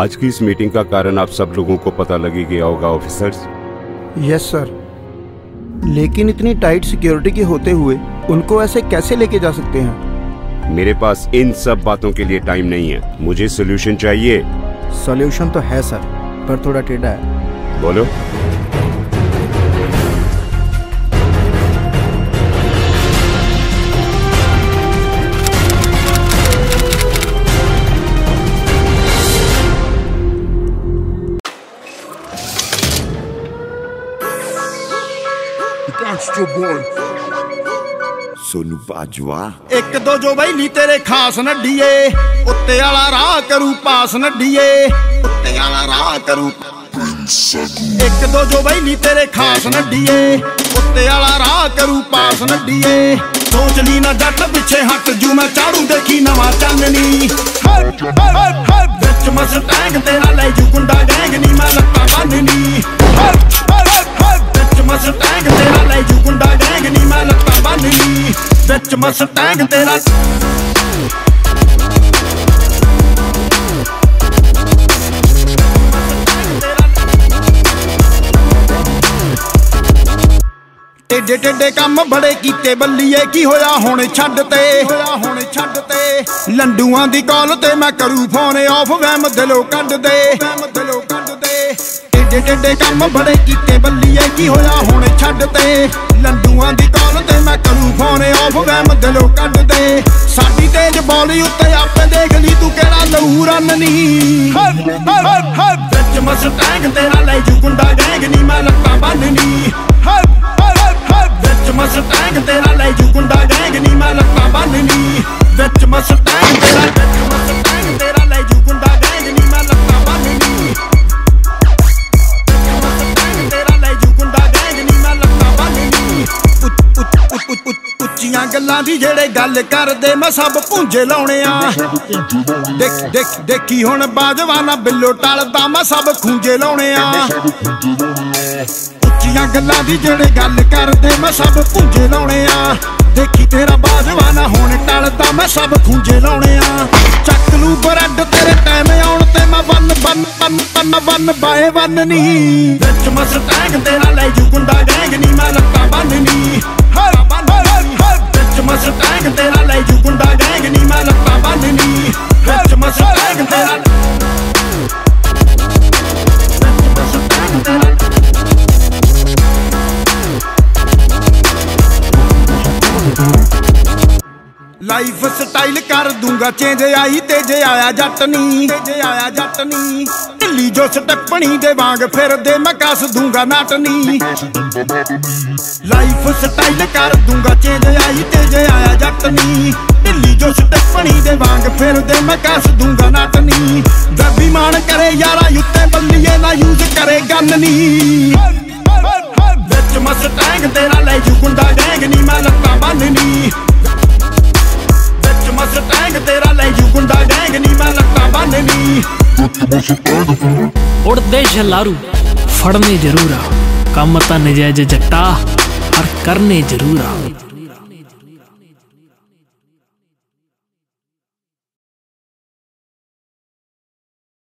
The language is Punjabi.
आज की इस मीटिंग का कारण आप सब लोगों को पता लगी गया होगा ऑफिसर्स यस सर लेकिन इतनी टाइट सिक्योरिटी के होते हुए उनको ऐसे कैसे लेके जा सकते हैं? मेरे पास इन सब बातों के लिए टाइम नहीं है। मुझे सोल्यूशन चाहिए। सोल्यूशन तो है सर पर थोड़ा टेढ़ा है। बोलो। Gangster boy. ਸੋਨੂ ਬਾਜਵਾ। ਇੱਕ ਦੋ ਜੋ ਬੈਲੀ ਤੇਰੇ ਖਾਸ ਨੱਡੀਏ ਉੱਤੇ ਵਾਲਾ ਰਾਹ ਕਰੂ ਪਾਸ ਨੱਡੀਏ ਉੱਤੇ ਵਾਲਾ ਰਾਹ ਕਰੂ ਇੱਕ ਦੋ ਜੋ ਬੈਲੀ ਤੇਰੇ ਖਾਸ ਨੱਡੀਏ ਉੱਤੇ ਵਾਲਾ ਰਾਹ ਕਰੂ ਪਾਸ ਨੱਡੀਏ ਸੋਚ ਲਈ ਨਾ ਜੱਟ ਪਿੱਛੇ ਹਟ ਜੂ ਮੈਂ ਚਾੜੂ ਦੇਖੀ ਨਵਾਂ ਚਾਨਣੀ। ਹਰ ਹਰ ਹਰ ਵਿੱਚ ਮਸਟੈਂਗ ਤੇਰਾ ਲੈ ਜੂ ਗੁੰਡਾ ਗੈਂਗ ਮਸਟੈਂਗ ਤੇਰਾ ਟੇਡੇ ਟੇਡੇ ਕੰਮ ਬੜੇ ਕੀਤੇ, ਬੱਲੀਏ ਕੀ ਹੋਇਆ ਹੁਣ ਛੱਡ ਤੇ? ਹੋਇਆ ਹੁਣ ਛੱਡ ਤੇ ਲੰਡੂਆਂ ਦੀ ਕਾਲ ਤੇ ਮੈਂ ਕਰੂ ਫੋਨ ਆਫ ਵਹਿਮ ਦਿਲੋਂ ਕੱਢ ਦੇ ਵਹਿਮ ਦਿਲੋਂ ਕੱਢ ਦੇ। ਟੇਡੇ ਟੇਡੇ ਕੰਮ ਬੜੇ ਕੀਤੇ, ਬੱਲੀਏ ਕੀ ਹੋਇਆ ਹੁਣ ਛੱਡ ਤੇ? ਲੰਡੂਆਂ ਦੀ ਕਾਲ ਤੇ ਮੈਂ ਕਰੂ ਫੋਨ ਵਹਿਮ ਦਿਲੋਂ ਕੱਢ ਦੇ। ਸਾਡੀ ਤੇਜ ਬੋਲੀ ਉੱਤੇ ਆਪੇ ਦੇਖ ਲਈ ਤੂੰ ਕਿਹੜਾ ਲਹੂ ਰੰਨ ਨੀ। ਹਰ ਹਰ ਹਰ ਵਿੱਚ ਮਸਟੈਂਗ ਤੇਰਾ ਲੈ ਜੂ ਗੁੰਡਾ ਗੈਂਗ ਨੀ ਮੈਂ ਲੱਤਾਂ ਹਰ ਵਿੱਚ ਮਸਟੈਂਗ ਤੇਰਾ ਲੈ ਜੂ ਗੁੰਡਾ ਗੈਂਗ ਨੀ ਮੈਂ ਲੱਤਾਂ ਬੰਨਣੀ ਵਿੱਚ ਮਸਟੈਂਗ ਤੇਰਾ ਗੱਲਾਂ ਦੀ ਜਿਹੜੇ ਗੱਲ ਕਰਦੇ ਮੈਂ ਸਭ ਭੁੰਜੇ ਲਾਉਣੇ ਆ ਦੇਖ ਦੇਖ ਦੇਖੀ ਹੁਣ ਬਾਜਵਾਨਾ ਬਿੱਲੋ ਟਲਦਾ ਮੈਂ ਸਭ ਖੂੰਜੇ ਲਾਉਣੇ ਆ ਉੱਚੀਆਂ ਗੱਲਾਂ ਦੀ ਜਿਹੜੇ ਗੱਲ ਕਰਦੇ ਮੈਂ ਸਭ ਪੁੰਜੇ ਲਾਉਣੇ ਆ ਦੇਖੀ ਤੇਰਾ ਬਾਜਵਾਨਾ ਹੁਣ ਟਲਦਾ ਮੈਂ ਸਭ ਖੂੰਜੇ ਲਾਉਣੇ ਆ ਚੱਕ ਲੂ ਬਰੱਡ ਤੇਰੇ ਟਾਈਮ ਆਉਣ ਤੇ ਮੈਂ one one one one one by one ਨਹੀਂ ਵਿੱਚ ਮਸਟੈਂਗ ਤੇਰਾ ਲੈ ਜੂ ਗੁੰਡਾ ਗੈਂਗ ਨਹੀਂ ਮੈਂ ਲਾਈਫ ਸਟਾਈਲ ਕਰ ਦੂੰਗਾ ਚੇਂਜ ਆਈ ਤੇ ਜੇ ਆਇਆ ਜੱਟ ਨੀ, ਤੇ ਜੇ ਆਇਆ ਜੱਟ ਨੀ। ਢਿੱਲੀ ਜੋ ਸਟੱਪਣੀ ਦੇ ਵਾਂਗ ਫਿਰਦੇ ਮੈਂ ਕੱਸ ਦੂੰਗਾ ਨਟ ਲਾਈਫ ਸਟਾਈਲ ਕਰ ਦੂੰਗਾ ਚੇਂਜ ਆਈ ਤੇ ਜੇ ਆਇਆ ਜੱਟ ਨੀ। ਢਿੱਲੀ ਜੋ ਸਟੱਪਣੀ ਦੇ ਵਾਂਗ ਫਿਰਦੇ ਮੈਂ ਕੱਸ ਦੂੰਗਾ ਨਾਟਨੀ ਨੀ। ਮਾਨ ਕਰੇ ਯਾਰਾ ਉੱਤੇ ਬੱਲੀਏ ਨਾ ਯੂਜ਼ ਕਰੇ ਗੰਨ ਨੀ। ਉੜਦੇ ਛਲਾਰੂ ਫੜਨੇ ਜ਼ਰੂਰ ਆ ਕੰਮ ਤਾਂ ਨਜਾਇਜ਼ ਜੱਟਾ ਪਰ ਕਰਨੇ ਜ਼ਰੂਰ ਆ